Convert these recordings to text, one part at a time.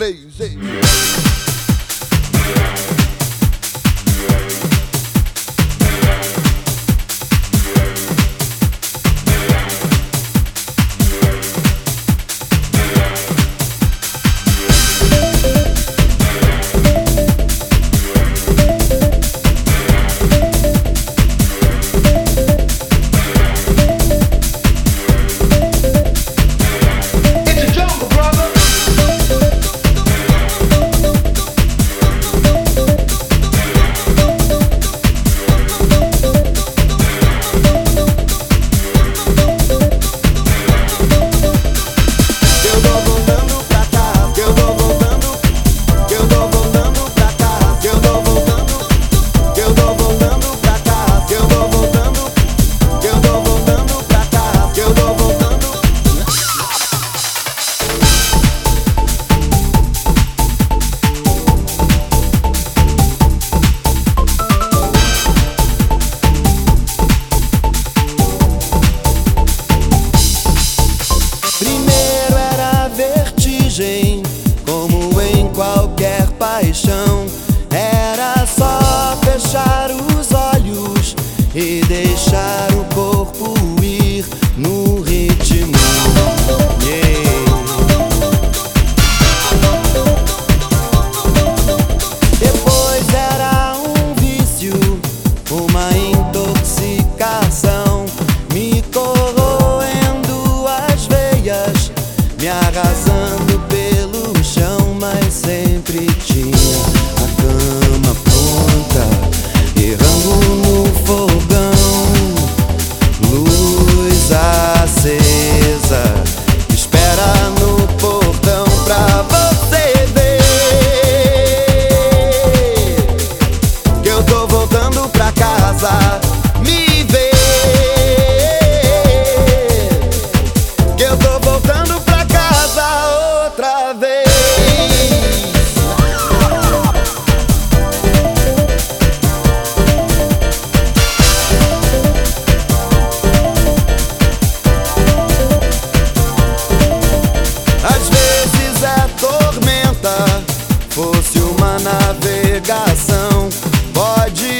três. Se uma navegação. Pode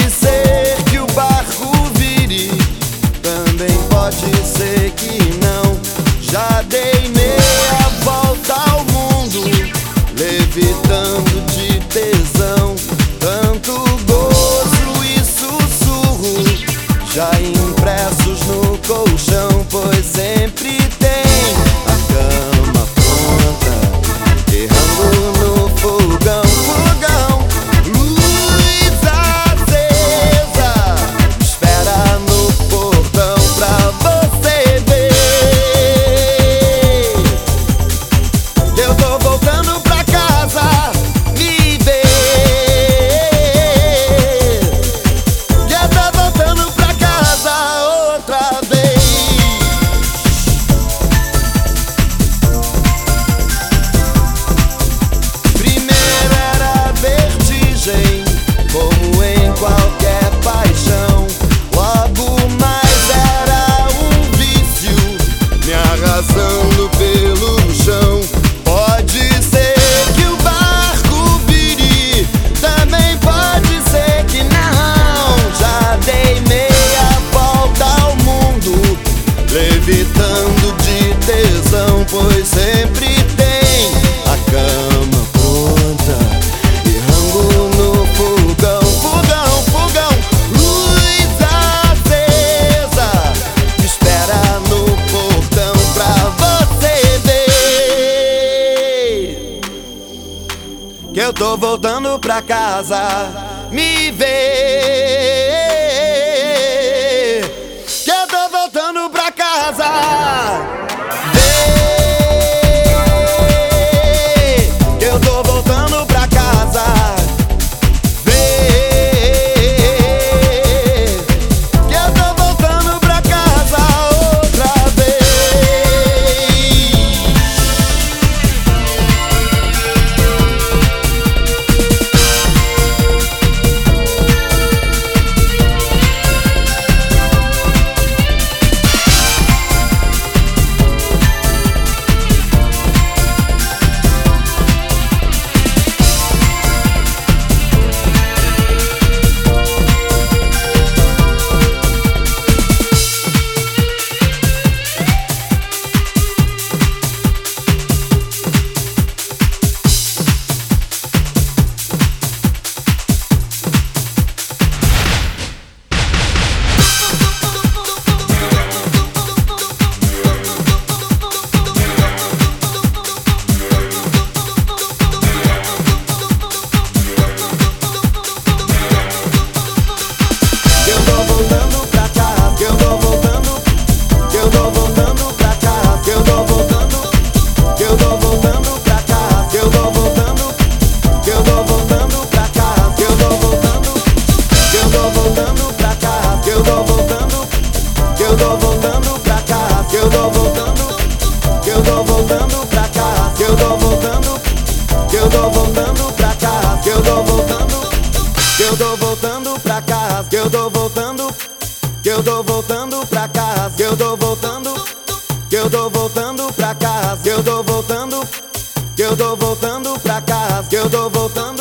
que eu tô voltando pra casa. Me vê que eu tô voltando pra casa. eu tô voltando pra casa, eu tô voltando, eu tô voltando pra casa, eu tô voltando, eu tô voltando pra casa, eu tô voltando, eu tô voltando pra casa, eu tô voltando, eu tô voltando pra casa, eu tô voltando, eu tô voltando pra casa, eu tô voltando, eu tô voltando pra casa, eu tô voltando, eu tô voltando pra casa, eu tô voltando, eu tô voltando pra casa eu tô voltando, que eu tô voltando pra casa, que eu tô voltando.